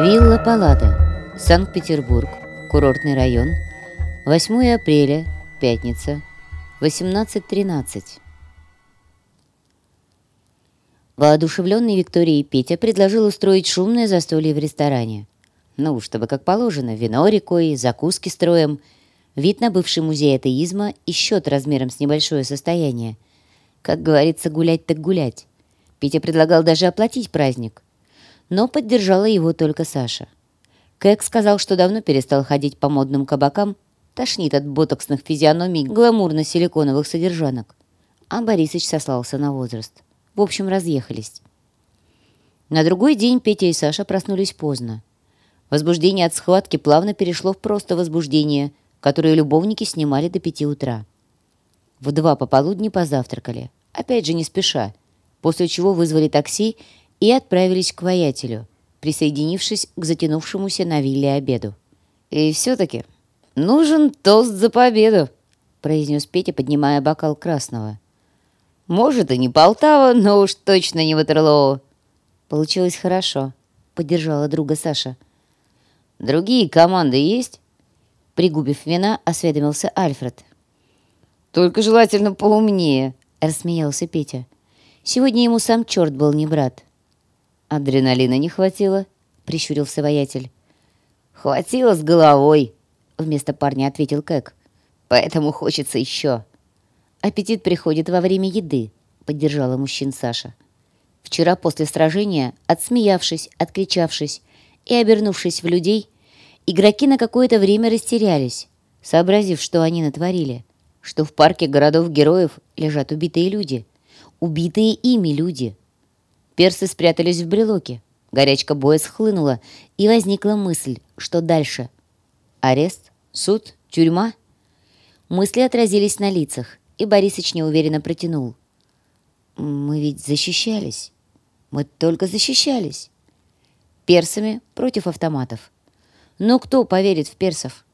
Вилла Паллада, Санкт-Петербург, курортный район, 8 апреля, пятница, 18.13. Воодушевленный Викторией Петя предложил устроить шумное застолье в ресторане. Ну, чтобы как положено, вино рекой, закуски строем, вид на бывший музей атеизма и счет размером с небольшое состояние. Как говорится, гулять так гулять. Петя предлагал даже оплатить праздник. Но поддержала его только Саша. Кэк сказал, что давно перестал ходить по модным кабакам, тошнит от ботоксных физиономий гламурно-силиконовых содержанок. А Борисыч сослался на возраст. В общем, разъехались. На другой день Петя и Саша проснулись поздно. Возбуждение от схватки плавно перешло в просто возбуждение, которое любовники снимали до пяти утра. В два пополудни позавтракали, опять же не спеша, после чего вызвали такси и отправились к воятелю, присоединившись к затянувшемуся на вилле обеду. «И все-таки нужен тост за победу», произнес Петя, поднимая бокал красного. «Может, и не Полтава, но уж точно не Ватерлоу». «Получилось хорошо», — поддержала друга Саша. «Другие команды есть?» Пригубив вина, осведомился Альфред. «Только желательно поумнее», — рассмеялся Петя. Сегодня ему сам черт был не брат. «Адреналина не хватило?» — прищурился воятель. «Хватило с головой», — вместо парня ответил Кэк. «Поэтому хочется еще». «Аппетит приходит во время еды», — поддержала мужчин Саша. Вчера после сражения, отсмеявшись, откричавшись и обернувшись в людей, игроки на какое-то время растерялись, сообразив, что они натворили, что в парке городов-героев лежат убитые люди — убитые ими люди. Персы спрятались в брелоке. Горячка боя схлынула, и возникла мысль, что дальше? Арест? Суд? Тюрьма? Мысли отразились на лицах, и Борисыч неуверенно протянул. «Мы ведь защищались. Мы только защищались. Персами против автоматов. Но кто поверит в персов?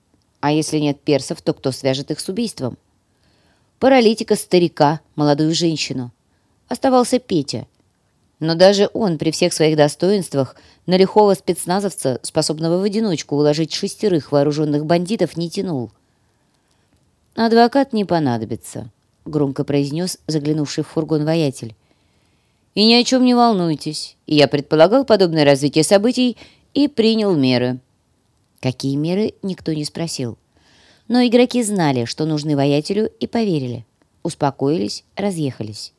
А если нет персов, то кто свяжет их с убийством? Паралитика старика, молодую женщину — оставался Петя. Но даже он при всех своих достоинствах на лихого спецназовца, способного в одиночку уложить шестерых вооруженных бандитов, не тянул. «Адвокат не понадобится», — громко произнес заглянувший в фургон воятель. «И ни о чем не волнуйтесь. Я предполагал подобное развитие событий и принял меры». Какие меры, никто не спросил. Но игроки знали, что нужны воятелю, и поверили. Успокоились, разъехались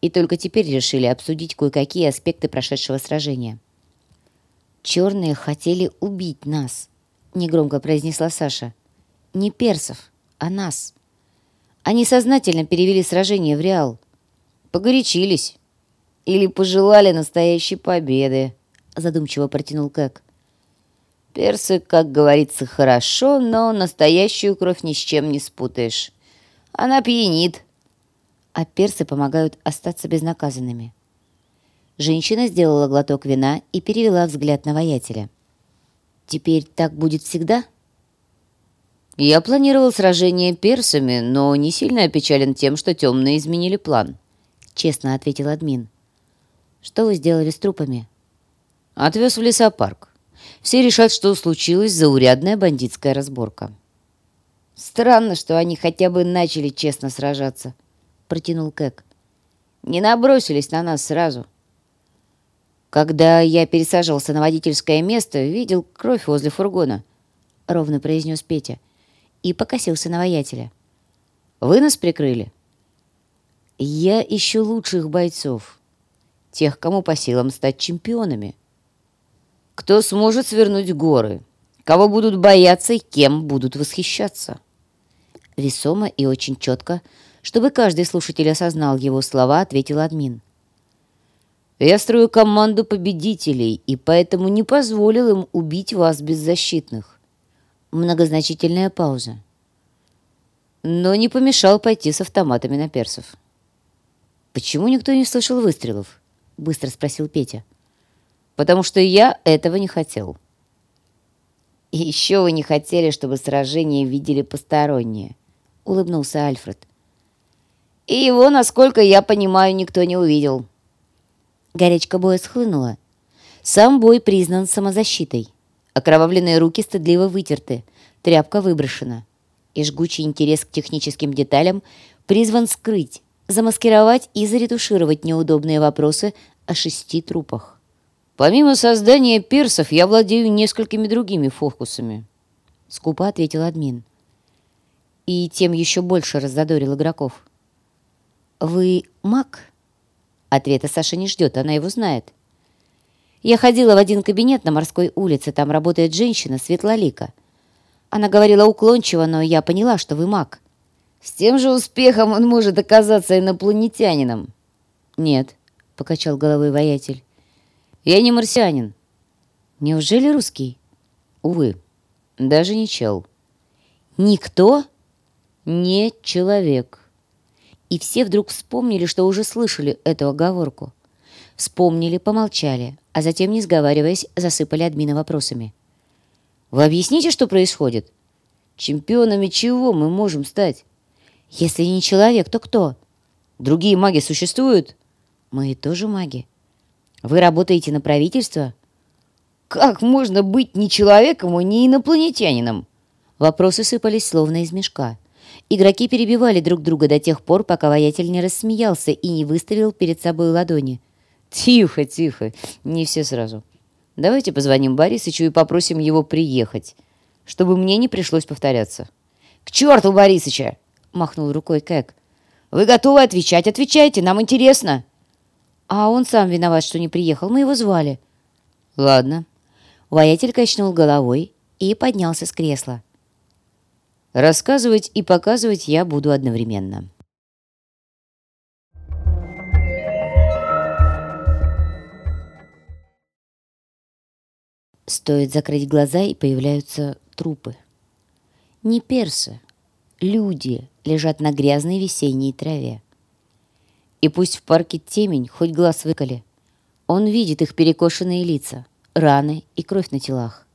и только теперь решили обсудить кое-какие аспекты прошедшего сражения. «Черные хотели убить нас», — негромко произнесла Саша. «Не персов, а нас. Они сознательно перевели сражение в Реал. Погорячились. Или пожелали настоящей победы», — задумчиво протянул Кэк. «Персы, как говорится, хорошо, но настоящую кровь ни с чем не спутаешь. Она пьянит, а персы помогают остаться безнаказанными. Женщина сделала глоток вина и перевела взгляд на воятеля. «Теперь так будет всегда?» «Я планировал сражение персами, но не сильно опечален тем, что темные изменили план», — честно ответил админ. «Что вы сделали с трупами?» «Отвез в лесопарк. Все решат, что случилась заурядная бандитская разборка». «Странно, что они хотя бы начали честно сражаться», протянул Кэк. «Не набросились на нас сразу». «Когда я пересаживался на водительское место, видел кровь возле фургона», — ровно произнес Петя и покосился на воятеля. «Вы нас прикрыли?» «Я ищу лучших бойцов, тех, кому по силам стать чемпионами. Кто сможет свернуть горы, кого будут бояться и кем будут восхищаться?» Весомо и очень четко — чтобы каждый слушатель осознал его слова, ответил админ. «Я строю команду победителей, и поэтому не позволил им убить вас беззащитных». Многозначительная пауза. Но не помешал пойти с автоматами на персов. «Почему никто не слышал выстрелов?» — быстро спросил Петя. «Потому что я этого не хотел». «И еще вы не хотели, чтобы сражение видели посторонние», — улыбнулся Альфред. И его, насколько я понимаю, никто не увидел. Горячка боя схлынула. Сам бой признан самозащитой. Окровавленные руки стыдливо вытерты, тряпка выброшена. И жгучий интерес к техническим деталям призван скрыть, замаскировать и заретушировать неудобные вопросы о шести трупах. «Помимо создания персов, я владею несколькими другими фокусами», — скупо ответил админ. И тем еще больше раззадорил игроков. «Вы маг?» Ответа Саша не ждет, она его знает. Я ходила в один кабинет на морской улице, там работает женщина, Светлолика. Она говорила уклончиво, но я поняла, что вы маг. С тем же успехом он может оказаться инопланетянином. Нет, покачал головой воятель. Я не марсианин. Неужели русский? Увы, даже не чел. Никто? Не человек. И все вдруг вспомнили, что уже слышали эту оговорку. Вспомнили, помолчали, а затем, не сговариваясь, засыпали админа вопросами. «Вы объясните, что происходит? Чемпионами чего мы можем стать?» «Если не человек, то кто?» «Другие маги существуют?» «Мы тоже маги. Вы работаете на правительство?» «Как можно быть ни человеком ни инопланетянином?» Вопросы сыпались словно из мешка. Игроки перебивали друг друга до тех пор, пока воятель не рассмеялся и не выставил перед собой ладони. Тихо, тихо, не все сразу. Давайте позвоним Борисычу и попросим его приехать, чтобы мне не пришлось повторяться. К черту Борисыча! Махнул рукой Кэк. Вы готовы отвечать? Отвечайте, нам интересно. А он сам виноват, что не приехал. Мы его звали. Ладно. Воятель качнул головой и поднялся с кресла. Рассказывать и показывать я буду одновременно. Стоит закрыть глаза, и появляются трупы. Не персы, люди лежат на грязной весенней траве. И пусть в парке темень, хоть глаз выколи, он видит их перекошенные лица, раны и кровь на телах.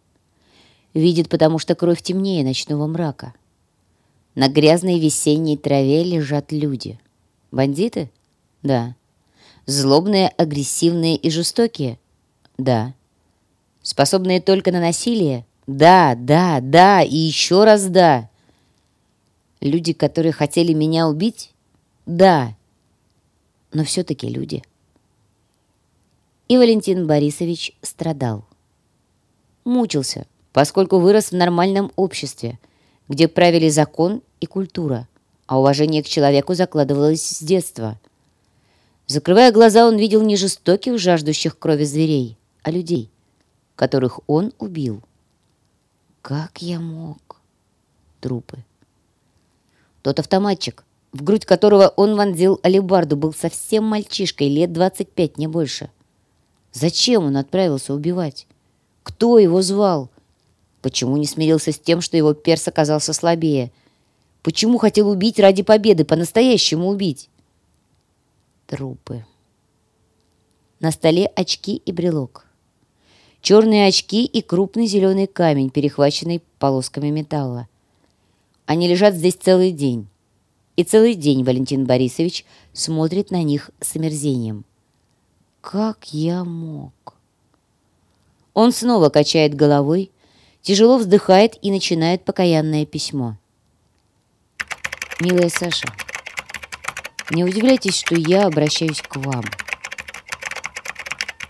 Видит, потому что кровь темнее ночного мрака. На грязной весенней траве лежат люди. Бандиты? Да. Злобные, агрессивные и жестокие? Да. Способные только на насилие? Да, да, да и еще раз да. Люди, которые хотели меня убить? Да. Но все-таки люди. И Валентин Борисович страдал. Мучился, поскольку вырос в нормальном обществе, где правили закон и культура, а уважение к человеку закладывалось с детства. Закрывая глаза, он видел не жестоких, жаждущих крови зверей, а людей которых он убил. Как я мог? Трупы. Тот автоматчик, в грудь которого он вонзил алебарду, был совсем мальчишкой, лет 25, не больше. Зачем он отправился убивать? Кто его звал? Почему не смирился с тем, что его перс оказался слабее? Почему хотел убить ради победы, по-настоящему убить? Трупы. На столе очки и брелок черные очки и крупный зеленый камень, перехваченный полосками металла. Они лежат здесь целый день. И целый день Валентин Борисович смотрит на них с омерзением. Как я мог? Он снова качает головой, тяжело вздыхает и начинает покаянное письмо. «Милая Саша, не удивляйтесь, что я обращаюсь к вам».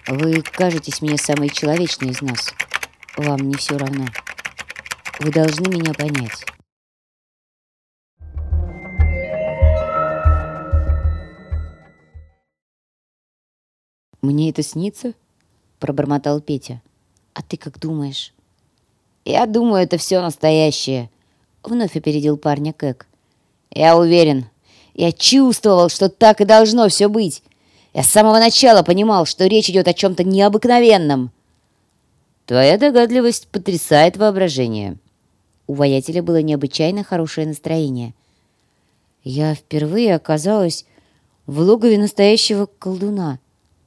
Вы кажетесь мне самой человечной из нас. Вам не все равно. Вы должны меня понять. «Мне это снится?» — пробормотал Петя. «А ты как думаешь?» «Я думаю, это все настоящее», — вновь опередил парня Кэк. «Я уверен. Я чувствовал, что так и должно все быть. Я с самого начала понимал, что речь идет о чем-то необыкновенном. Твоя догадливость потрясает воображение. У воятеля было необычайно хорошее настроение. Я впервые оказалась в логове настоящего колдуна,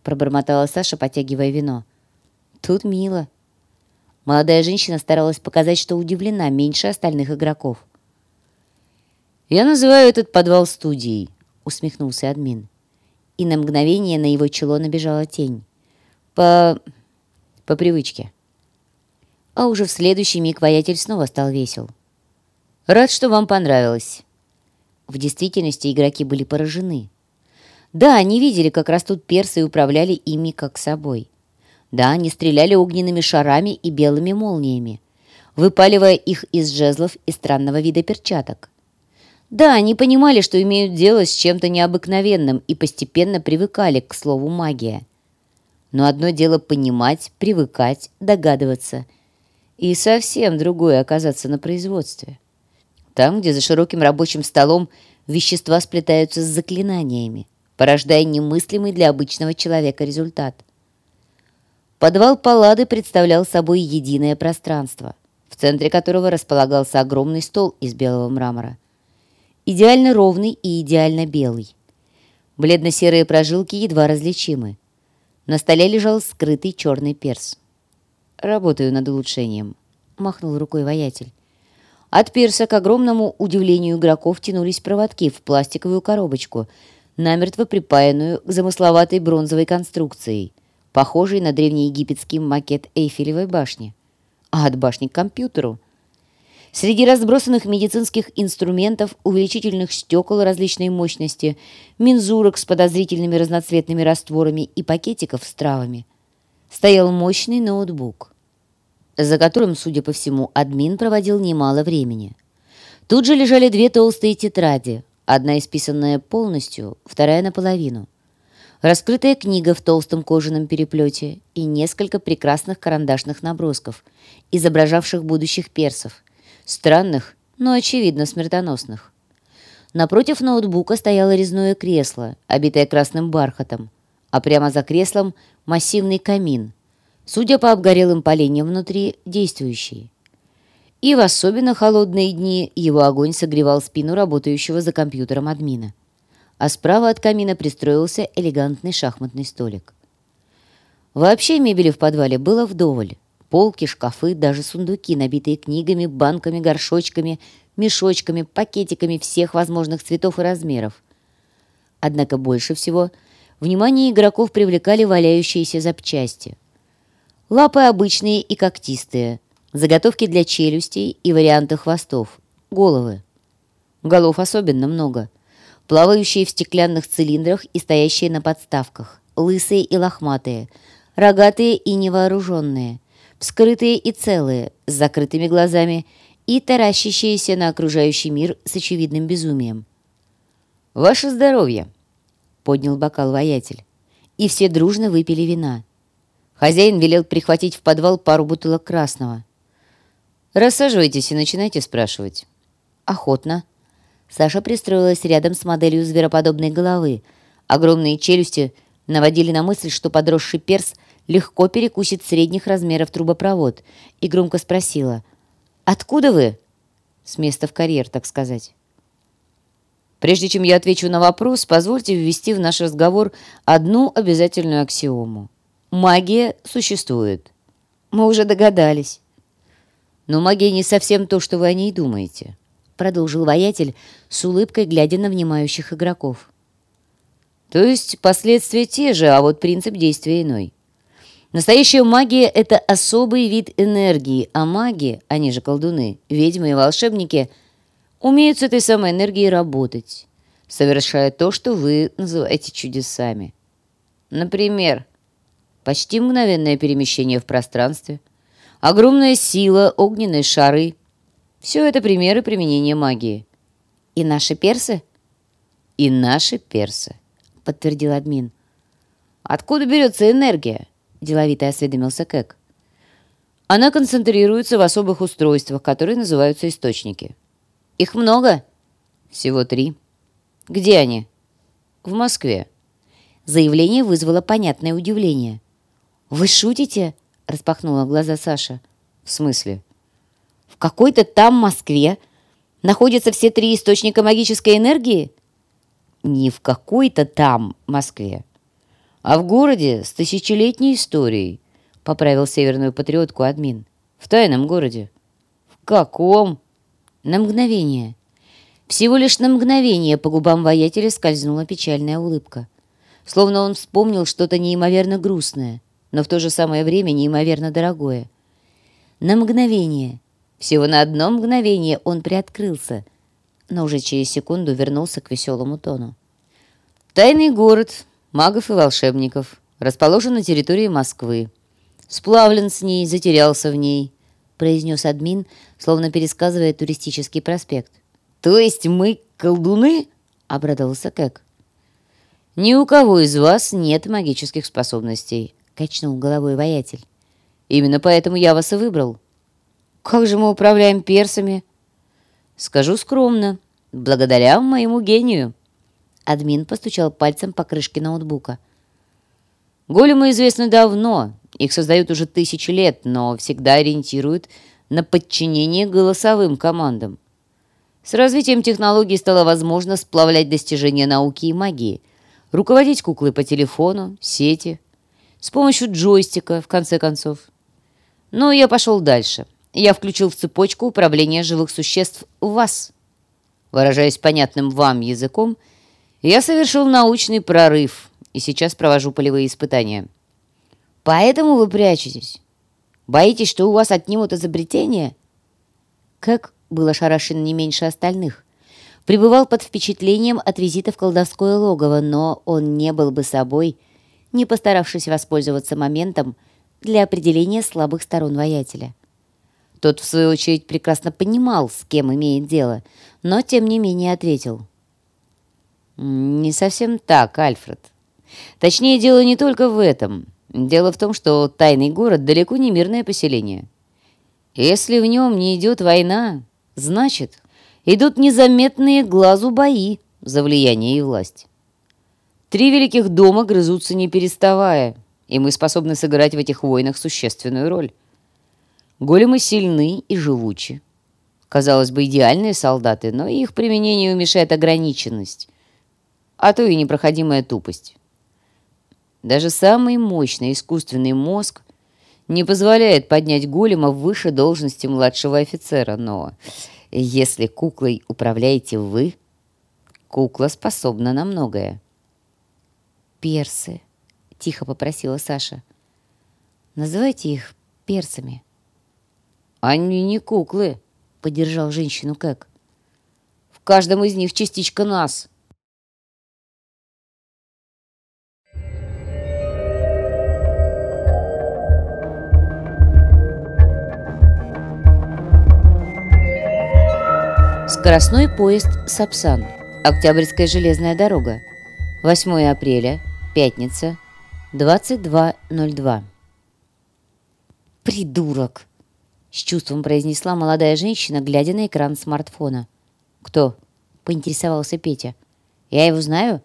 пробормотала Саша, потягивая вино. Тут мило. Молодая женщина старалась показать, что удивлена меньше остальных игроков. «Я называю этот подвал студией», — усмехнулся админ и на мгновение на его чело набежала тень. По по привычке. А уже в следующий миг воятель снова стал весел. «Рад, что вам понравилось». В действительности игроки были поражены. Да, они видели, как растут персы и управляли ими как собой. Да, они стреляли огненными шарами и белыми молниями, выпаливая их из жезлов и странного вида перчаток. Да, они понимали, что имеют дело с чем-то необыкновенным и постепенно привыкали к слову «магия». Но одно дело понимать, привыкать, догадываться. И совсем другое оказаться на производстве. Там, где за широким рабочим столом вещества сплетаются с заклинаниями, порождая немыслимый для обычного человека результат. Подвал Паллады представлял собой единое пространство, в центре которого располагался огромный стол из белого мрамора. Идеально ровный и идеально белый. Бледно-серые прожилки едва различимы. На столе лежал скрытый черный перс. «Работаю над улучшением», — махнул рукой воятель. От пирса, к огромному удивлению игроков, тянулись проводки в пластиковую коробочку, намертво припаянную к замысловатой бронзовой конструкции — похожий на древнеегипетский макет Эйфелевой башни, а от башни к компьютеру. Среди разбросанных медицинских инструментов, увеличительных стекол различной мощности, мензурок с подозрительными разноцветными растворами и пакетиков с травами, стоял мощный ноутбук, за которым, судя по всему, админ проводил немало времени. Тут же лежали две толстые тетради, одна исписанная полностью, вторая наполовину – раскрытая книга в толстом кожаном переплете и несколько прекрасных карандашных набросков, изображавших будущих персов, странных, но, очевидно, смертоносных. Напротив ноутбука стояло резное кресло, обитое красным бархатом, а прямо за креслом массивный камин, судя по обгорелым поленьям внутри, действующий. И в особенно холодные дни его огонь согревал спину работающего за компьютером админа а справа от камина пристроился элегантный шахматный столик. Вообще мебели в подвале было вдоволь. Полки, шкафы, даже сундуки, набитые книгами, банками, горшочками, мешочками, пакетиками всех возможных цветов и размеров. Однако больше всего внимание игроков привлекали валяющиеся запчасти. Лапы обычные и когтистые, заготовки для челюстей и варианты хвостов, головы. Голов особенно много – плавающие в стеклянных цилиндрах и стоящие на подставках, лысые и лохматые, рогатые и невооруженные, вскрытые и целые, с закрытыми глазами и таращащиеся на окружающий мир с очевидным безумием. «Ваше здоровье!» — поднял бокал воятель. И все дружно выпили вина. Хозяин велел прихватить в подвал пару бутылок красного. «Рассаживайтесь и начинайте спрашивать». «Охотно», Саша пристроилась рядом с моделью звероподобной головы. Огромные челюсти наводили на мысль, что подросший перс легко перекусит средних размеров трубопровод, и громко спросила «Откуда вы?» С места в карьер, так сказать. Прежде чем я отвечу на вопрос, позвольте ввести в наш разговор одну обязательную аксиому. Магия существует. Мы уже догадались. Но магия не совсем то, что вы о ней думаете продолжил воятель с улыбкой, глядя на внимающих игроков. То есть последствия те же, а вот принцип действия иной. Настоящая магия — это особый вид энергии, а маги, они же колдуны, ведьмы и волшебники, умеют с этой самой энергией работать, совершая то, что вы называете чудесами. Например, почти мгновенное перемещение в пространстве, огромная сила, огненные шары — все это примеры применения магии. И наши персы? И наши персы, подтвердил админ. Откуда берется энергия? Деловито осведомился Кэк. Она концентрируется в особых устройствах, которые называются источники. Их много? Всего три. Где они? В Москве. Заявление вызвало понятное удивление. «Вы шутите?» – распахнула глаза Саша. «В смысле?» В какой-то там Москве находятся все три источника магической энергии? Не в какой-то там Москве, а в городе с тысячелетней историей, поправил северную патриотку админ. В тайном городе. В каком? На мгновение. Всего лишь на мгновение по губам воятеля скользнула печальная улыбка. Словно он вспомнил что-то неимоверно грустное. но в то же самое время неимоверно дорогое. На мгновение, всего на одно мгновение он приоткрылся, но уже через секунду вернулся к веселому тону. «Тайный город магов и волшебников расположен на территории Москвы. Сплавлен с ней, затерялся в ней», — произнес админ, словно пересказывая туристический проспект. «То есть мы колдуны?» — обрадовался Кэк. «Ни у кого из вас нет магических способностей», — качнул головой воятель. «Именно поэтому я вас и выбрал». «Как же мы управляем персами?» «Скажу скромно, благодаря моему гению». Админ постучал пальцем по крышке ноутбука. «Големы известны давно, их создают уже тысячи лет, но всегда ориентируют на подчинение голосовым командам. С развитием технологий стало возможно сплавлять достижения науки и магии, руководить куклой по телефону, сети, с помощью джойстика, в конце концов. Но я пошел дальше. Я включил в цепочку управления живых существ в вас. Выражаясь понятным вам языком, я совершил научный прорыв и сейчас провожу полевые испытания. Поэтому вы прячетесь? Боитесь, что у вас отнимут изобретение?» Как был ошарашен не меньше остальных. Пребывал под впечатлением от визита в колдовское логово, но он не был бы собой, не постаравшись воспользоваться моментом для определения слабых сторон воятеля. Тот, в свою очередь, прекрасно понимал, с кем имеет дело, но, тем не менее, ответил. «Не совсем так, Альфред. Точнее, дело не только в этом. Дело в том, что тайный город далеко не мирное поселение. Если в нем не идет война, значит, идут незаметные глазу бои за влияние и власть. Три великих дома грызутся не переставая, и мы способны сыграть в этих войнах существенную роль. Големы сильны и живучи. Казалось бы, идеальные солдаты, но их применению мешает ограниченность, а то и непроходимая тупость. Даже самый мощный искусственный мозг не позволяет поднять голема выше должности младшего офицера, но если куклой управляете вы, кукла способна на многое. «Персы», — тихо попросила Саша. «Называйте их персами». «Они не куклы», — поддержал женщину Кэк. «В каждом из них частичка нас». Скоростной поезд «Сапсан». Октябрьская железная дорога. 8 апреля. Пятница. 22.02. «Придурок!» — с чувством произнесла молодая женщина, глядя на экран смартфона. «Кто?» — поинтересовался Петя. «Я его знаю?»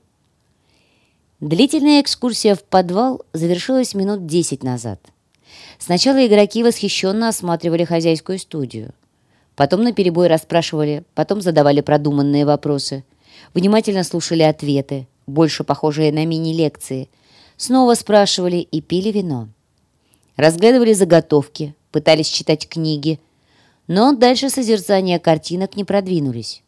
Длительная экскурсия в подвал завершилась минут десять назад. Сначала игроки восхищенно осматривали хозяйскую студию. Потом наперебой расспрашивали, потом задавали продуманные вопросы. Внимательно слушали ответы, больше похожие на мини-лекции. Снова спрашивали и пили вино. Разглядывали заготовки, пытались читать книги. Но дальше созерцания картинок не продвинулись.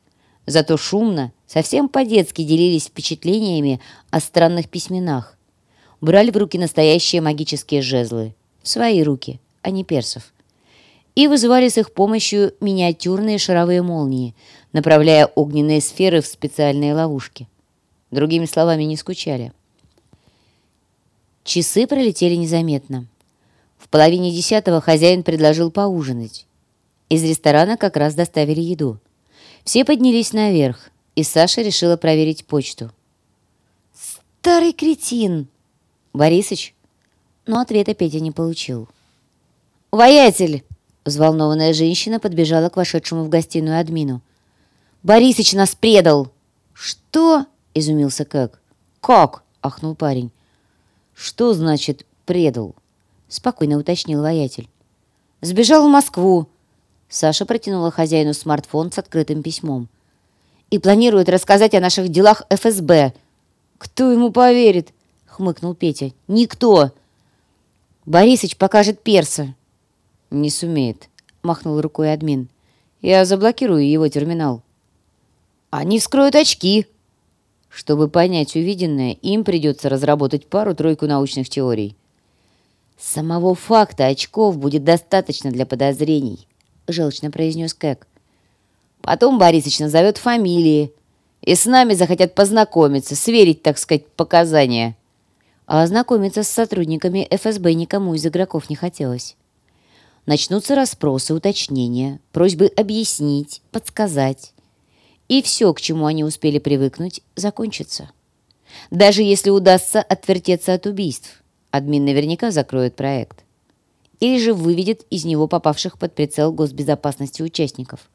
Зато шумно, совсем по-детски делились впечатлениями о странных письменах. Брали в руки настоящие магические жезлы. В свои руки, а не персов и вызывали с их помощью миниатюрные шаровые молнии, направляя огненные сферы в специальные ловушки. Другими словами, не скучали. Часы пролетели незаметно. В половине десятого хозяин предложил поужинать. Из ресторана как раз доставили еду. Все поднялись наверх, и Саша решила проверить почту. «Старый кретин!» «Борисыч?» Но ответа Петя не получил. «Воятель!» Взволнованная женщина подбежала к вошедшему в гостиную админу. «Борисыч нас предал!» «Что?» — изумился Кэк. «Как?» — ахнул парень. «Что значит «предал»?» — спокойно уточнил воятель. «Сбежал в Москву!» Саша протянула хозяину смартфон с открытым письмом. «И планирует рассказать о наших делах ФСБ!» «Кто ему поверит?» — хмыкнул Петя. «Никто!» «Борисыч покажет перса!» «Не сумеет», — махнул рукой админ. «Я заблокирую его терминал». «Они вскроют очки». Чтобы понять увиденное, им придется разработать пару-тройку научных теорий. «Самого факта очков будет достаточно для подозрений», — желчно произнес Кэк. «Потом Борисыч назовет фамилии, и с нами захотят познакомиться, сверить, так сказать, показания». А ознакомиться с сотрудниками ФСБ никому из игроков не хотелось. Начнутся расспросы, уточнения, просьбы объяснить, подсказать. И все, к чему они успели привыкнуть, закончится. Даже если удастся отвертеться от убийств, админ наверняка закроет проект. Или же выведет из него попавших под прицел госбезопасности участников.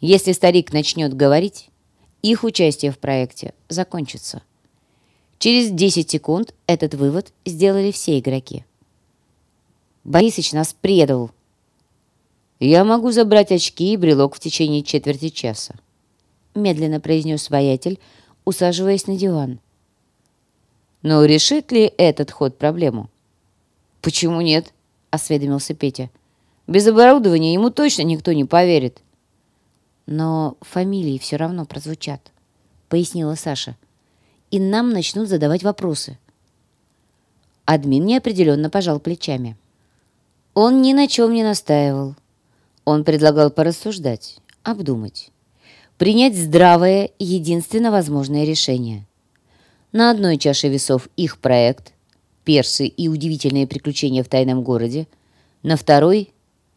Если старик начнет говорить, их участие в проекте закончится. Через 10 секунд этот вывод сделали все игроки. Борисыч нас предал. Я могу забрать очки и брелок в течение четверти часа. Медленно произнес воятель, усаживаясь на диван. Но решит ли этот ход проблему? Почему нет? Осведомился Петя. Без оборудования ему точно никто не поверит. Но фамилии все равно прозвучат, пояснила Саша. И нам начнут задавать вопросы. Админ неопределенно пожал плечами. Он ни на чем не настаивал. Он предлагал порассуждать, обдумать принять здравое, единственно возможное решение. На одной чаше весов их проект, персы и удивительные приключения в тайном городе, на второй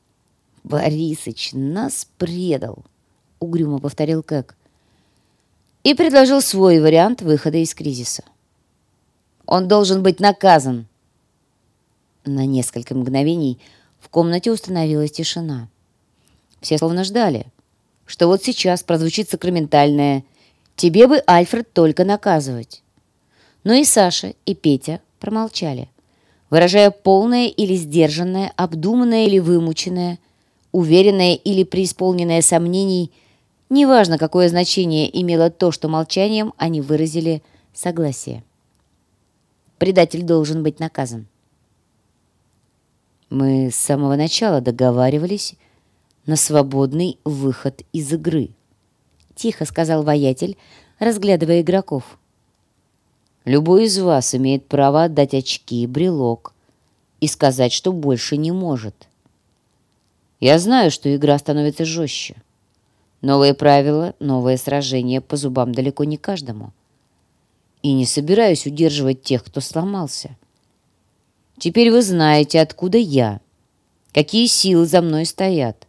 — «Борисыч нас предал», — угрюмо повторил Кэк, и предложил свой вариант выхода из кризиса. «Он должен быть наказан». На несколько мгновений в комнате установилась тишина. Все словно ждали — что вот сейчас прозвучит сакраментальное «Тебе бы, Альфред, только наказывать». Но и Саша, и Петя промолчали, выражая полное или сдержанное, обдуманное или вымученное, уверенное или преисполненное сомнений, неважно, какое значение имело то, что молчанием они выразили согласие. Предатель должен быть наказан. Мы с самого начала договаривались, на свободный выход из игры», — тихо сказал воятель, разглядывая игроков. «Любой из вас имеет право отдать очки и брелок и сказать, что больше не может. Я знаю, что игра становится жестче. Новые правила, новое сражение по зубам далеко не каждому. И не собираюсь удерживать тех, кто сломался. Теперь вы знаете, откуда я, какие силы за мной стоят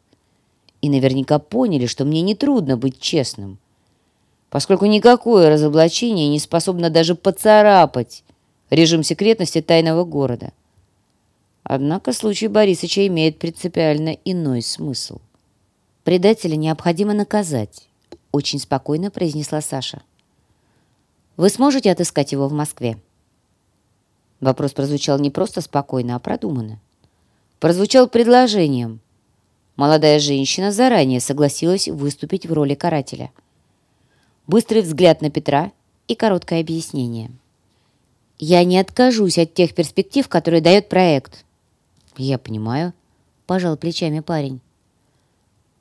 и наверняка поняли, что мне нетрудно быть честным, поскольку никакое разоблачение не способно даже поцарапать режим секретности тайного города. Однако случай Борисыча имеет принципиально иной смысл. «Предателя необходимо наказать», — очень спокойно произнесла Саша. «Вы сможете отыскать его в Москве?» Вопрос прозвучал не просто спокойно, а продуманно. Прозвучал предложением — молодая женщина заранее согласилась выступить в роли карателя. Быстрый взгляд на Петра и короткое объяснение. «Я не откажусь от тех перспектив, которые дает проект». «Я понимаю», — пожал плечами парень.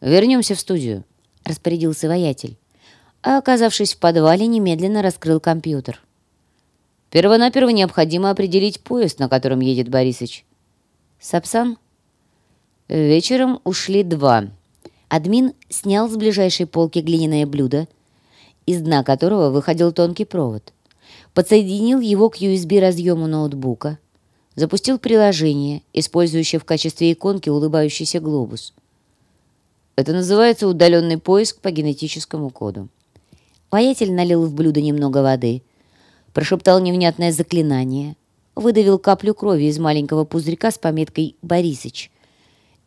«Вернемся в студию», — распорядился воятель, а, оказавшись в подвале, немедленно раскрыл компьютер. «Первонаперво необходимо определить поезд, на котором едет Борисыч». «Сапсан?» Вечером ушли два. Админ снял с ближайшей полки глиняное блюдо, из дна которого выходил тонкий провод. Подсоединил его к USB-разъему ноутбука. Запустил приложение, использующее в качестве иконки улыбающийся глобус. Это называется удаленный поиск по генетическому коду. Воятель налил в блюдо немного воды, прошептал невнятное заклинание, выдавил каплю крови из маленького пузырька с пометкой «Борисыч»,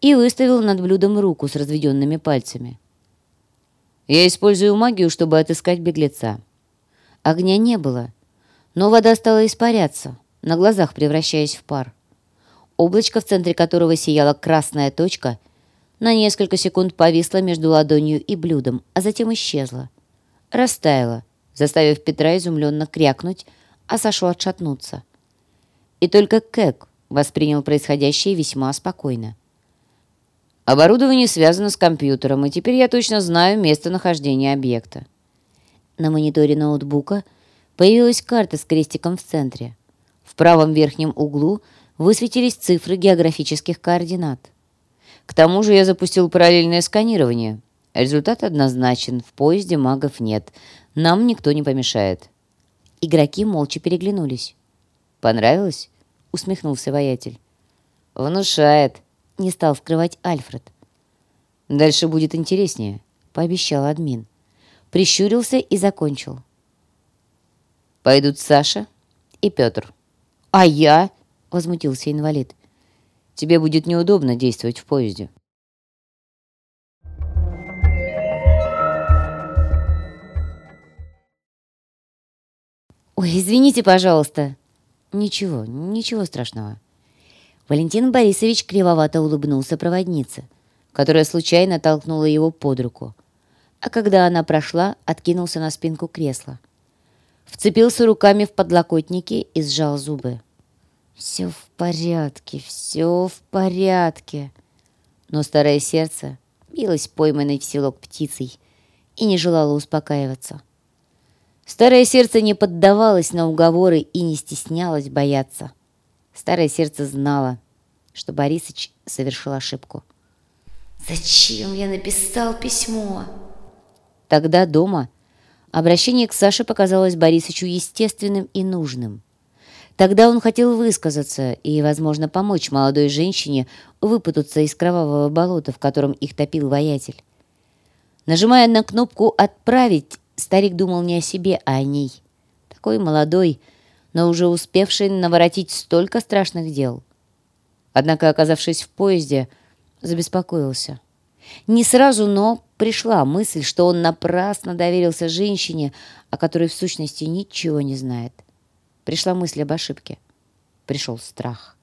и выставил над блюдом руку с разведенными пальцами. Я использую магию, чтобы отыскать беглеца. Огня не было, но вода стала испаряться, на глазах превращаясь в пар. Облачко, в центре которого сияла красная точка, на несколько секунд повисло между ладонью и блюдом, а затем исчезло. Растаяло, заставив Петра изумленно крякнуть, а Сашу отшатнуться. И только Кэк воспринял происходящее весьма спокойно. Оборудование связано с компьютером, и теперь я точно знаю местонахождение объекта. На мониторе ноутбука появилась карта с крестиком в центре. В правом верхнем углу высветились цифры географических координат. К тому же я запустил параллельное сканирование. Результат однозначен. В поезде магов нет. Нам никто не помешает. Игроки молча переглянулись. «Понравилось?» — усмехнулся воятель. «Внушает», — не стал скрывать Альфред. «Дальше будет интереснее», — пообещал админ. Прищурился и закончил. «Пойдут Саша и Петр». «А я?» — возмутился инвалид. Тебе будет неудобно действовать в поезде. «Ой, извините, пожалуйста». «Ничего, ничего страшного». Валентин Борисович кривовато улыбнулся проводнице, которая случайно толкнула его под руку. А когда она прошла, откинулся на спинку кресла. Вцепился руками в подлокотники и сжал зубы. Все в порядке, все в порядке. Но старое сердце билось пойманной в селок птицей и не желало успокаиваться. Старое сердце не поддавалось на уговоры и не стеснялось бояться. Старое сердце знало, что Борисыч совершил ошибку. «Зачем я написал письмо?» Тогда дома обращение к Саше показалось Борисычу естественным и нужным – Тогда он хотел высказаться и, возможно, помочь молодой женщине выпутаться из кровавого болота, в котором их топил воятель. Нажимая на кнопку «Отправить», старик думал не о себе, а о ней. Такой молодой, но уже успевший наворотить столько страшных дел. Однако, оказавшись в поезде, забеспокоился. Не сразу, но пришла мысль, что он напрасно доверился женщине, о которой в сущности ничего не знает. — Пришла мысль об ошибке. Пришел страх.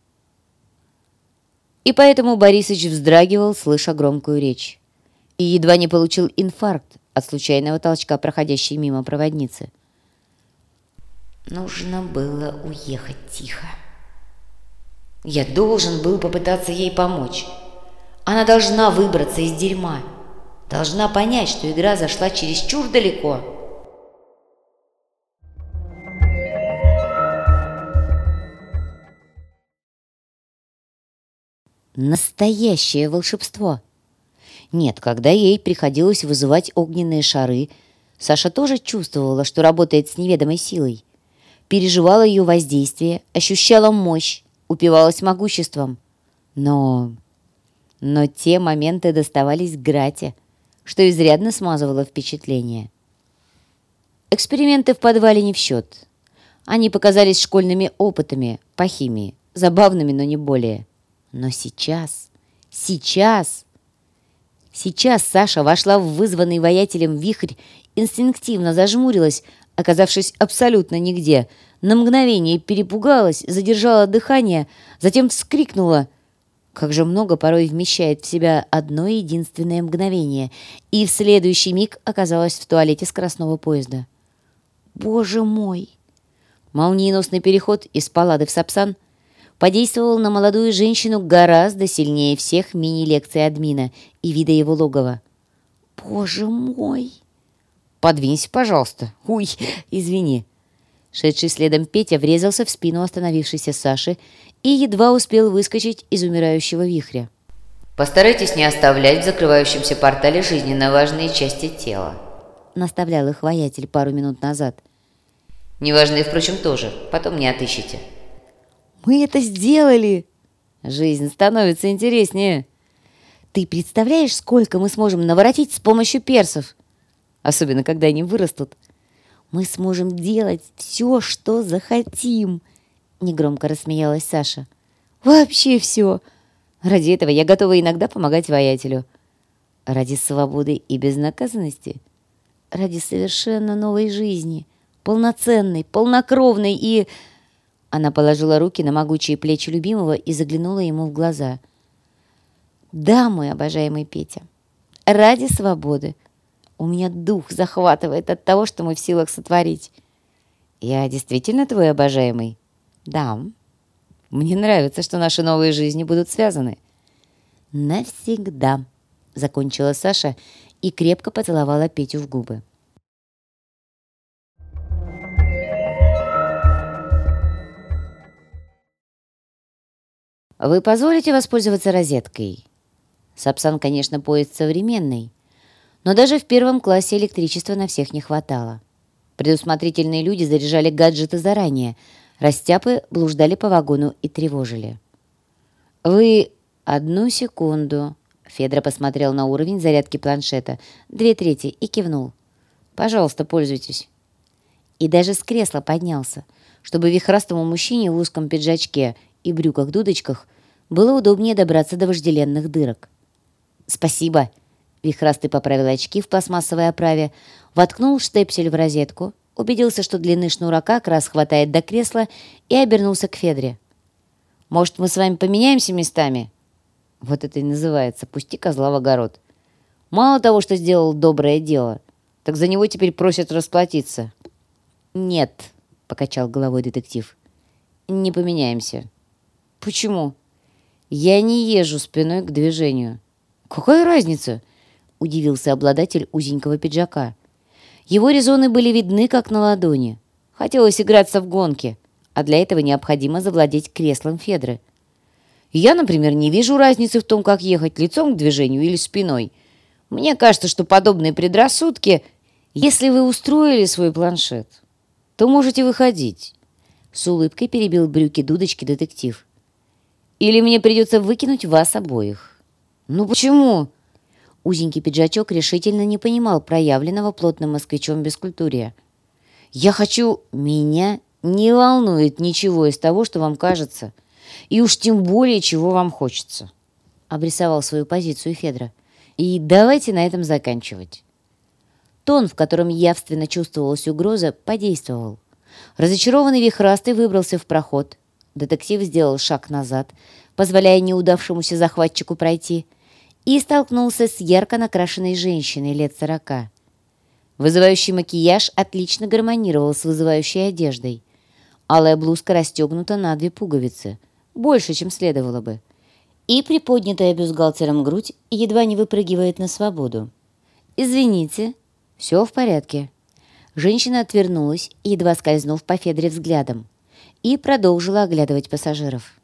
И поэтому Борисыч вздрагивал, слыша громкую речь. И едва не получил инфаркт от случайного толчка проходящей мимо проводницы. Нужно было уехать тихо. Я должен был попытаться ей помочь. Она должна выбраться из дерьма. Должна понять, что игра зашла чересчур далеко. Настоящее волшебство. Нет, когда ей приходилось вызывать огненные шары, Саша тоже чувствовала, что работает с неведомой силой. Переживала ее воздействие, ощущала мощь, упивалась могуществом. Но... Но те моменты доставались Грате, что изрядно смазывало впечатление. Эксперименты в подвале не в счет. Они показались школьными опытами по химии, забавными, но не более. Но сейчас, сейчас, сейчас Саша вошла в вызванный воятелем вихрь, инстинктивно зажмурилась, оказавшись абсолютно нигде, на мгновение перепугалась, задержала дыхание, затем вскрикнула. Как же много порой вмещает в себя одно единственное мгновение, и в следующий миг оказалась в туалете скоростного поезда. Боже мой! Молниеносный переход из палады в Сапсан — подействовал на молодую женщину гораздо сильнее всех мини-лекций админа и вида его логова. «Боже мой!» «Подвинься, пожалуйста!» «Уй, извини!» Шедший следом Петя врезался в спину остановившейся Саши и едва успел выскочить из умирающего вихря. «Постарайтесь не оставлять в закрывающемся портале жизненно важные части тела», наставлял их воятель пару минут назад. «Неважные, впрочем, тоже. Потом не отыщете». Мы это сделали! Жизнь становится интереснее. Ты представляешь, сколько мы сможем наворотить с помощью персов? Особенно, когда они вырастут. Мы сможем делать все, что захотим. Негромко рассмеялась Саша. Вообще все. Ради этого я готова иногда помогать воятелю. Ради свободы и безнаказанности. Ради совершенно новой жизни. Полноценной, полнокровной и... Она положила руки на могучие плечи любимого и заглянула ему в глаза. «Да, мой обожаемый Петя, ради свободы. У меня дух захватывает от того, что мы в силах сотворить. Я действительно твой обожаемый?» «Да. Мне нравится, что наши новые жизни будут связаны». «Навсегда», — закончила Саша и крепко поцеловала Петю в губы. «Вы позволите воспользоваться розеткой?» Сапсан, конечно, поезд современный, но даже в первом классе электричества на всех не хватало. Предусмотрительные люди заряжали гаджеты заранее, растяпы блуждали по вагону и тревожили. «Вы одну секунду», Федор посмотрел на уровень зарядки планшета, две трети, и кивнул. «Пожалуйста, пользуйтесь». И даже с кресла поднялся, чтобы вихрастому мужчине в узком пиджачке и брюках-дудочках было удобнее добраться до вожделенных дырок. «Спасибо!» Вихрастый поправил очки в пластмассовой оправе, воткнул штепсель в розетку, убедился, что длины шнура как раз хватает до кресла и обернулся к Федре. «Может, мы с вами поменяемся местами?» Вот это и называется «пусти козла в огород». Мало того, что сделал доброе дело, так за него теперь просят расплатиться. «Нет», — покачал головой детектив, — «не поменяемся». «Почему?» «Я не езжу спиной к движению». «Какая разница?» — удивился обладатель узенького пиджака. Его резоны были видны, как на ладони. Хотелось играться в гонки, а для этого необходимо завладеть креслом Федры. Я, например, не вижу разницы в том, как ехать лицом к движению или спиной. Мне кажется, что подобные предрассудки... Если вы устроили свой планшет, то можете выходить. С улыбкой перебил брюки дудочки детектив. Или мне придется выкинуть вас обоих. Ну почему? Узенький пиджачок решительно не понимал проявленного плотным москвичом бескультурия. «Я хочу... Меня не волнует ничего из того, что вам кажется, и уж тем более, чего вам хочется», — обрисовал свою позицию Федра. «И давайте на этом заканчивать». Тон, в котором явственно чувствовалась угроза, подействовал. Разочарованный вихрастый выбрался в проход. Детектив сделал шаг назад, позволяя неудавшемуся захватчику пройти — и столкнулся с ярко накрашенной женщиной лет сорока. Вызывающий макияж отлично гармонировал с вызывающей одеждой. Алая блузка расстегнута на две пуговицы, больше, чем следовало бы. И приподнятая бюстгальтером грудь едва не выпрыгивает на свободу. «Извините, все в порядке». Женщина отвернулась, едва скользнув по Федре взглядом, и продолжила оглядывать пассажиров.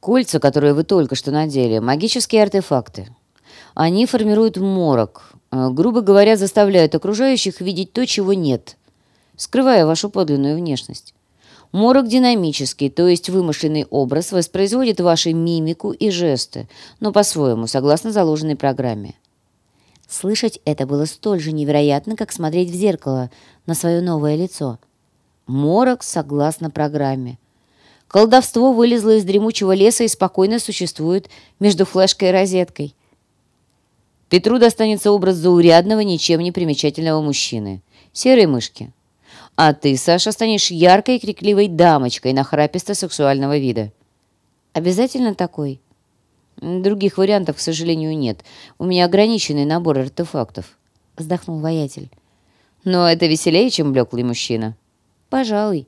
Кольца, которые вы только что надели, магические артефакты. Они формируют морок, э, грубо говоря, заставляют окружающих видеть то, чего нет, скрывая вашу подлинную внешность. Морок динамический, то есть вымышленный образ, воспроизводит вашу мимику и жесты, но по-своему, согласно заложенной программе. Слышать это было столь же невероятно, как смотреть в зеркало на свое новое лицо. Морок согласно программе – Колдовство вылезло из дремучего леса и спокойно существует между флешкой и розеткой. Петру достанется образ заурядного, ничем не примечательного мужчины. Серой мышки. А ты, Саша, станешь яркой и крикливой дамочкой нахраписто-сексуального вида. Обязательно такой? Других вариантов, к сожалению, нет. У меня ограниченный набор артефактов. Вздохнул воятель. Но это веселее, чем блеклый мужчина. Пожалуй.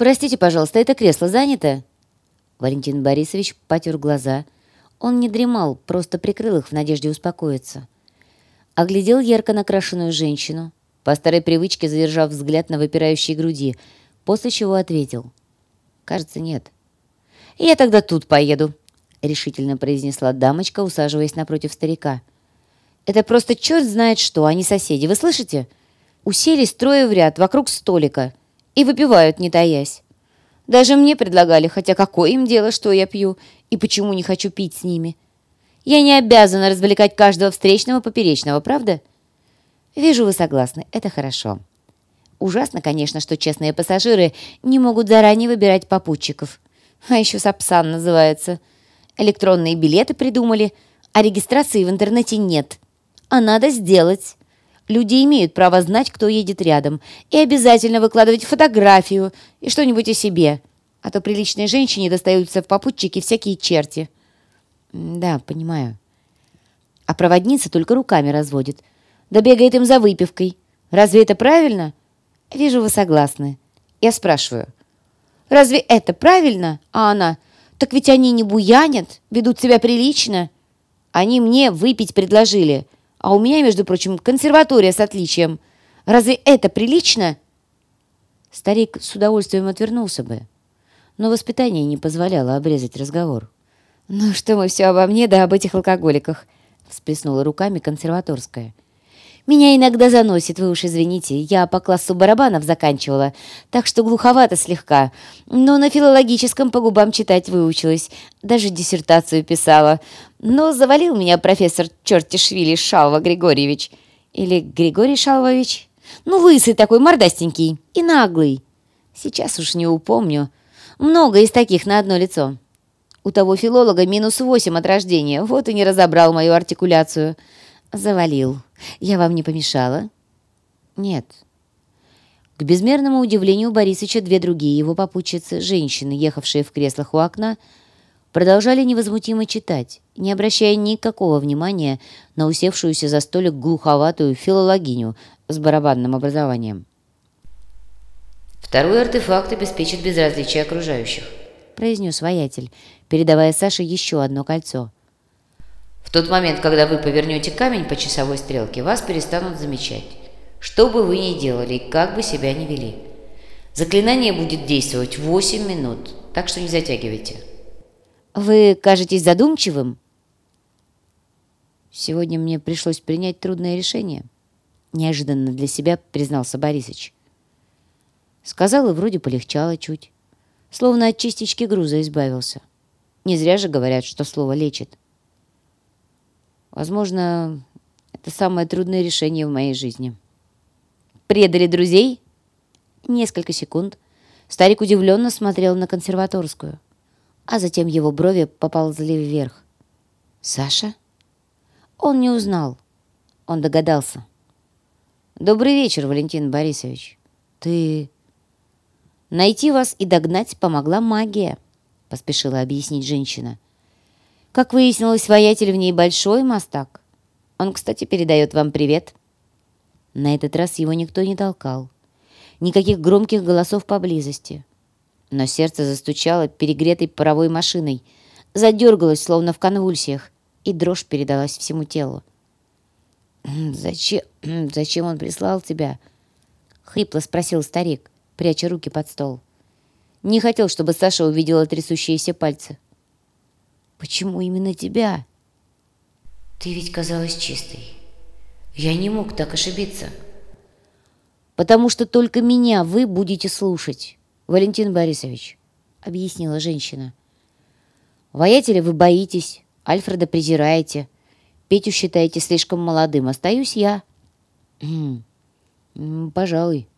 «Простите, пожалуйста, это кресло занято?» Валентин Борисович потер глаза. Он не дремал, просто прикрыл их в надежде успокоиться. Оглядел ярко накрашенную женщину, по старой привычке задержав взгляд на выпирающей груди, после чего ответил. «Кажется, нет». «Я тогда тут поеду», — решительно произнесла дамочка, усаживаясь напротив старика. «Это просто черт знает что, не соседи, вы слышите? Уселись трое в ряд вокруг столика» и выпивают, не таясь. Даже мне предлагали, хотя какое им дело, что я пью, и почему не хочу пить с ними. Я не обязана развлекать каждого встречного поперечного, правда? Вижу, вы согласны, это хорошо. Ужасно, конечно, что честные пассажиры не могут заранее выбирать попутчиков. А еще Сапсан называется. Электронные билеты придумали, а регистрации в интернете нет. А надо сделать. Люди имеют право знать, кто едет рядом, и обязательно выкладывать фотографию и что-нибудь о себе. А то приличной женщине достаются в попутчике всякие черти. Да, понимаю. А проводница только руками разводит. Да бегает им за выпивкой. Разве это правильно? Вижу, вы согласны. Я спрашиваю. Разве это правильно? А она... Так ведь они не буянят, ведут себя прилично. Они мне выпить предложили, а у меня, между прочим, консерватория с отличием. Разве это прилично?» Старик с удовольствием отвернулся бы, но воспитание не позволяло обрезать разговор. «Ну что мы все обо мне да об этих алкоголиках?» всплеснула руками консерваторская. «Меня иногда заносит, вы уж извините. Я по классу барабанов заканчивала, так что глуховато слегка. Но на филологическом по губам читать выучилась. Даже диссертацию писала. Но завалил меня профессор Чертишвили Шалва Григорьевич. Или Григорий Шалвович? Ну, лысый такой, мордастенький и наглый. Сейчас уж не упомню. Много из таких на одно лицо». У того филолога минус восемь от рождения, вот и не разобрал мою артикуляцию. Завалил. Я вам не помешала? Нет. К безмерному удивлению Борисыча две другие его попутчицы, женщины, ехавшие в креслах у окна, продолжали невозмутимо читать, не обращая никакого внимания на усевшуюся за столик глуховатую филологиню с барабанным образованием. Второй артефакт обеспечит безразличие окружающих произнес воятель, передавая Саше еще одно кольцо. В тот момент, когда вы повернете камень по часовой стрелке, вас перестанут замечать. Что бы вы ни делали и как бы себя ни вели. Заклинание будет действовать 8 минут, так что не затягивайте. Вы кажетесь задумчивым? Сегодня мне пришлось принять трудное решение. Неожиданно для себя признался Борисыч. Сказал, и вроде полегчало чуть словно от частички груза избавился. Не зря же говорят, что слово лечит. Возможно, это самое трудное решение в моей жизни. Предали друзей? Несколько секунд. Старик удивленно смотрел на консерваторскую, а затем его брови поползли вверх. «Саша?» Он не узнал. Он догадался. «Добрый вечер, Валентин Борисович. Ты...» Найти вас и догнать помогла магия, поспешила объяснить женщина. Как выяснилось, воятель в ней большой мастак. Он, кстати, передает вам привет. На этот раз его никто не толкал. Никаких громких голосов поблизости. Но сердце застучало перегретой паровой машиной, задергалось, словно в конвульсиях, и дрожь передалась всему телу. «Зачем, зачем он прислал тебя?» — хрипло спросил старик пряча руки под стол. Не хотел, чтобы Саша увидела трясущиеся пальцы. «Почему именно тебя?» «Ты ведь казалась чистой. Я не мог так ошибиться». «Потому что только меня вы будете слушать, Валентин Борисович», — объяснила женщина. «Воятеля вы боитесь, Альфреда презираете, Петю считаете слишком молодым. Остаюсь я». «Пожалуй»,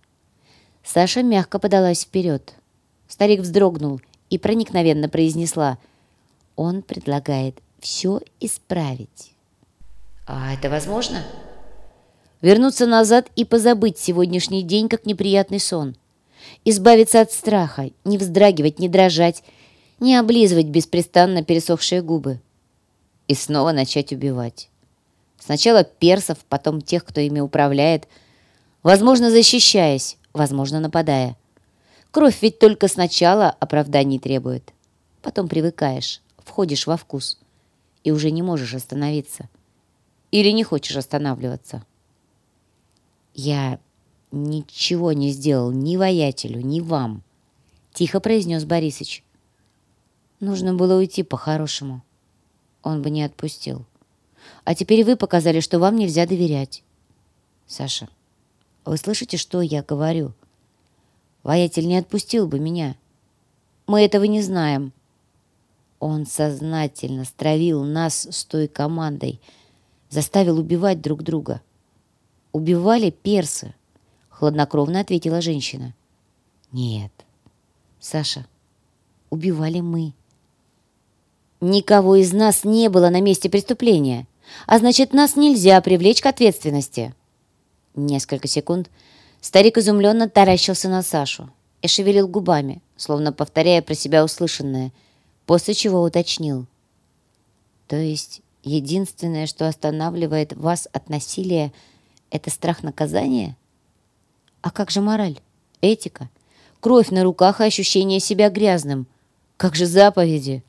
Саша мягко подалась вперед. Старик вздрогнул и проникновенно произнесла. «Он предлагает все исправить». «А это возможно?» «Вернуться назад и позабыть сегодняшний день, как неприятный сон. Избавиться от страха, не вздрагивать, не дрожать, не облизывать беспрестанно пересохшие губы. И снова начать убивать. Сначала персов, потом тех, кто ими управляет, возможно, защищаясь, возможно, нападая. Кровь ведь только сначала оправданий требует. Потом привыкаешь, входишь во вкус и уже не можешь остановиться. Или не хочешь останавливаться. Я ничего не сделал ни воятелю, ни вам, тихо произнес Борисыч. Нужно было уйти по-хорошему. Он бы не отпустил. А теперь вы показали, что вам нельзя доверять. Саша, вы слышите, что я говорю? Воятель не отпустил бы меня. Мы этого не знаем. Он сознательно стравил нас с той командой, заставил убивать друг друга. Убивали персы, хладнокровно ответила женщина. Нет, Саша, убивали мы. Никого из нас не было на месте преступления, а значит, нас нельзя привлечь к ответственности. Несколько секунд старик изумленно таращился на Сашу и шевелил губами, словно повторяя про себя услышанное, после чего уточнил. То есть единственное, что останавливает вас от насилия, это страх наказания? А как же мораль, этика, кровь на руках и ощущение себя грязным? Как же заповеди,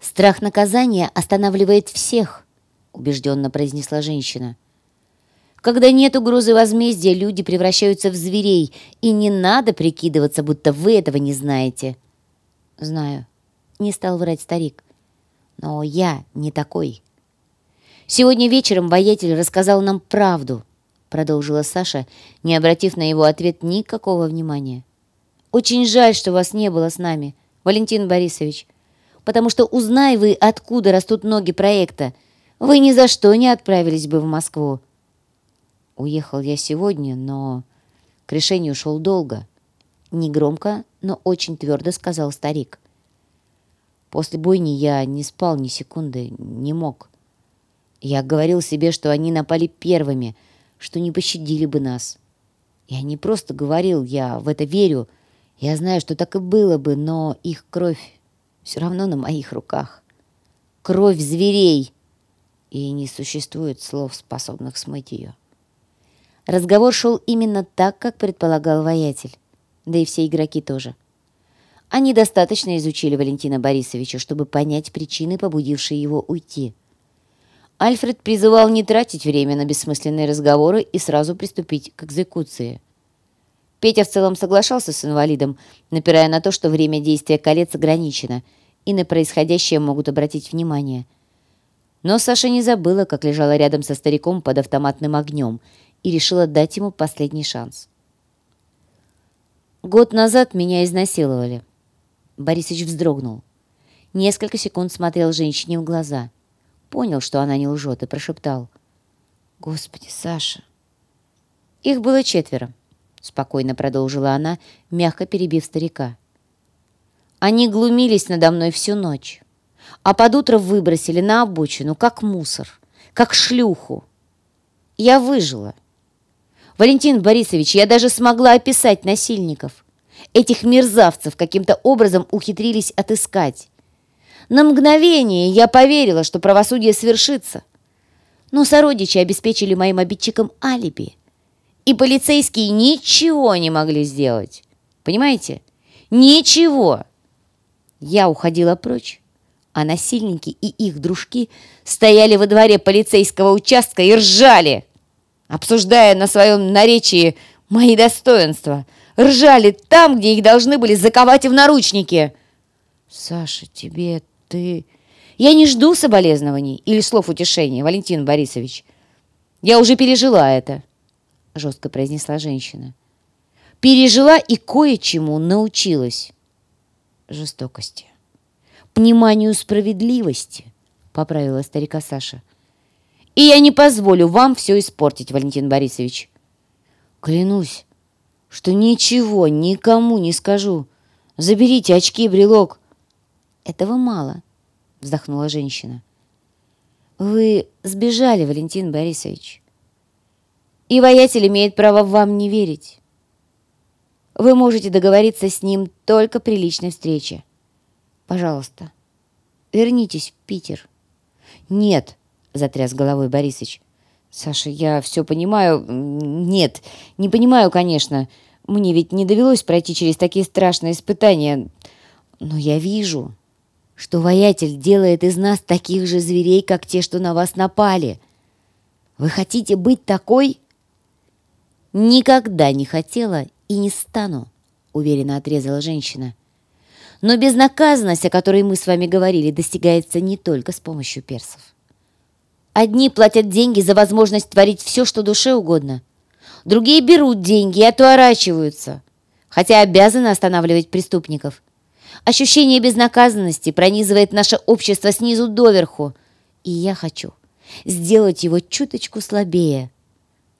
Страх наказания останавливает всех, убежденно произнесла женщина. Когда нет угрозы возмездия, люди превращаются в зверей, и не надо прикидываться, будто вы этого не знаете. Знаю, не стал врать старик. Но я не такой. Сегодня вечером воятель рассказал нам правду, продолжила Саша, не обратив на его ответ никакого внимания. Очень жаль, что вас не было с нами, Валентин Борисович, потому что узнай вы, откуда растут ноги проекта, вы ни за что не отправились бы в Москву. Уехал я сегодня, но к решению шел долго. Негромко, но очень твердо сказал старик. После бойни я не спал ни секунды, не мог. Я говорил себе, что они напали первыми, что не пощадили бы нас. Я не просто говорил, я в это верю. Я знаю, что так и было бы, но их кровь все равно на моих руках. Кровь зверей! И не существует слов, способных смыть ее. Разговор шел именно так, как предполагал воятель. Да и все игроки тоже. Они достаточно изучили Валентина Борисовича, чтобы понять причины, побудившие его уйти. Альфред призывал не тратить время на бессмысленные разговоры и сразу приступить к экзекуции. Петя в целом соглашался с инвалидом, напирая на то, что время действия колец ограничено, и на происходящее могут обратить внимание. Но Саша не забыла, как лежала рядом со стариком под автоматным огнем – и решила дать ему последний шанс. Год назад меня изнасиловали. Борисович вздрогнул. Несколько секунд смотрел женщине в глаза. Понял, что она не лжет, и прошептал. «Господи, Саша!» «Их было четверо», — спокойно продолжила она, мягко перебив старика. «Они глумились надо мной всю ночь, а под утро выбросили на обочину, как мусор, как шлюху. Я выжила». Валентин Борисович, я даже смогла описать насильников. Этих мерзавцев каким-то образом ухитрились отыскать. На мгновение я поверила, что правосудие свершится. Но сородичи обеспечили моим обидчикам алиби. И полицейские ничего не могли сделать. Понимаете? Ничего. Я уходила прочь, а насильники и их дружки стояли во дворе полицейского участка и ржали обсуждая на своем наречии мои достоинства. Ржали там, где их должны были заковать в наручники. Саша, тебе ты... Я не жду соболезнований или слов утешения, Валентин Борисович. Я уже пережила это, жестко произнесла женщина. Пережила и кое-чему научилась. Жестокости. Пониманию справедливости, поправила старика Саша. И я не позволю вам все испортить, Валентин Борисович. Клянусь, что ничего никому не скажу. Заберите очки брелок. Этого мало, вздохнула женщина. Вы сбежали, Валентин Борисович. И воятель имеет право вам не верить. Вы можете договориться с ним только при личной встрече. Пожалуйста, вернитесь в Питер. Нет, затряс головой Борисыч. «Саша, я все понимаю. Нет, не понимаю, конечно. Мне ведь не довелось пройти через такие страшные испытания. Но я вижу, что воятель делает из нас таких же зверей, как те, что на вас напали. Вы хотите быть такой?» «Никогда не хотела и не стану», — уверенно отрезала женщина. «Но безнаказанность, о которой мы с вами говорили, достигается не только с помощью персов. Одни платят деньги за возможность творить все, что душе угодно. Другие берут деньги и отворачиваются, хотя обязаны останавливать преступников. Ощущение безнаказанности пронизывает наше общество снизу доверху, и я хочу сделать его чуточку слабее.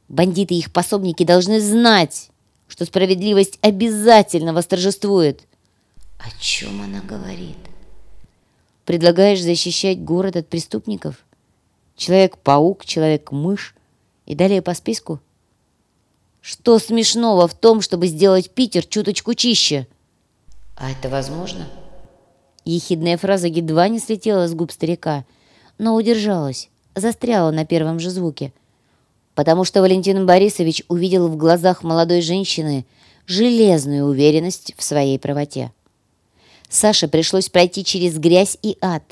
Бандиты и их пособники должны знать, что справедливость обязательно восторжествует. О чем она говорит? Предлагаешь защищать город от преступников? Человек-паук, Человек-мышь и далее по списку. Что смешного в том, чтобы сделать Питер чуточку чище? А это возможно? Ехидная фраза едва не слетела с губ старика, но удержалась, застряла на первом же звуке, потому что Валентин Борисович увидел в глазах молодой женщины железную уверенность в своей правоте. Саше пришлось пройти через грязь и ад,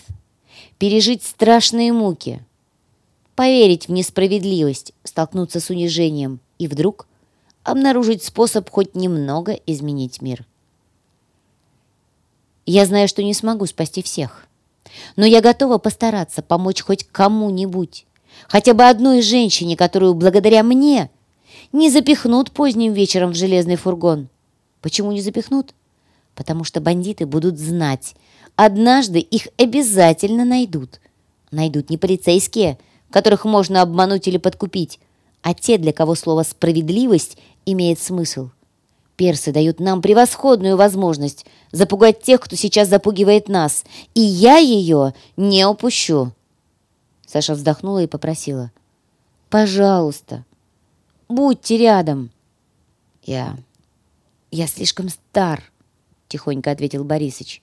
пережить страшные муки, поверить в несправедливость, столкнуться с унижением и вдруг обнаружить способ хоть немного изменить мир. Я знаю, что не смогу спасти всех, но я готова постараться помочь хоть кому-нибудь, хотя бы одной женщине, которую благодаря мне не запихнут поздним вечером в железный фургон. Почему не запихнут? Потому что бандиты будут знать, однажды их обязательно найдут. Найдут не полицейские, которых можно обмануть или подкупить, а те, для кого слово «справедливость» имеет смысл. Персы дают нам превосходную возможность запугать тех, кто сейчас запугивает нас, и я ее не упущу. Саша вздохнула и попросила. «Пожалуйста, будьте рядом». «Я... я слишком стар», — тихонько ответил Борисыч.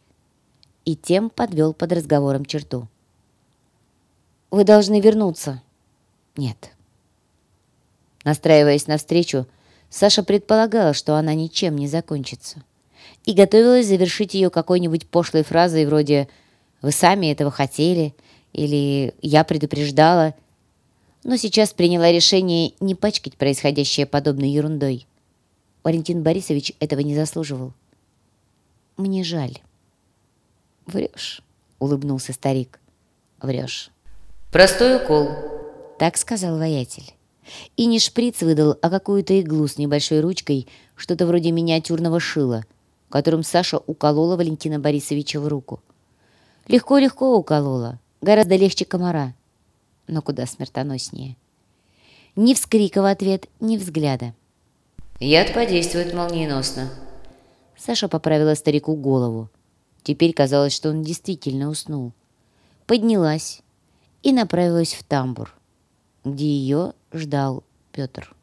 И тем подвел под разговором черту. «Вы должны вернуться». «Нет». Настраиваясь навстречу, Саша предполагала, что она ничем не закончится, и готовилась завершить ее какой-нибудь пошлой фразой вроде «Вы сами этого хотели» или «Я предупреждала», но сейчас приняла решение не пачкать происходящее подобной ерундой. Валентин Борисович этого не заслуживал. «Мне жаль». «Врешь», — улыбнулся старик. «Врешь». «Простой укол», — так сказал воятель. И не шприц выдал, а какую-то иглу с небольшой ручкой, что-то вроде миниатюрного шила, которым Саша уколола Валентина Борисовича в руку. Легко-легко уколола, гораздо легче комара, но куда смертоноснее. Ни вскрика в ответ, ни взгляда. «Яд подействует молниеносно». Саша поправила старику голову. Теперь казалось, что он действительно уснул. Поднялась и направилась в тамбур, где ее ждал Петр.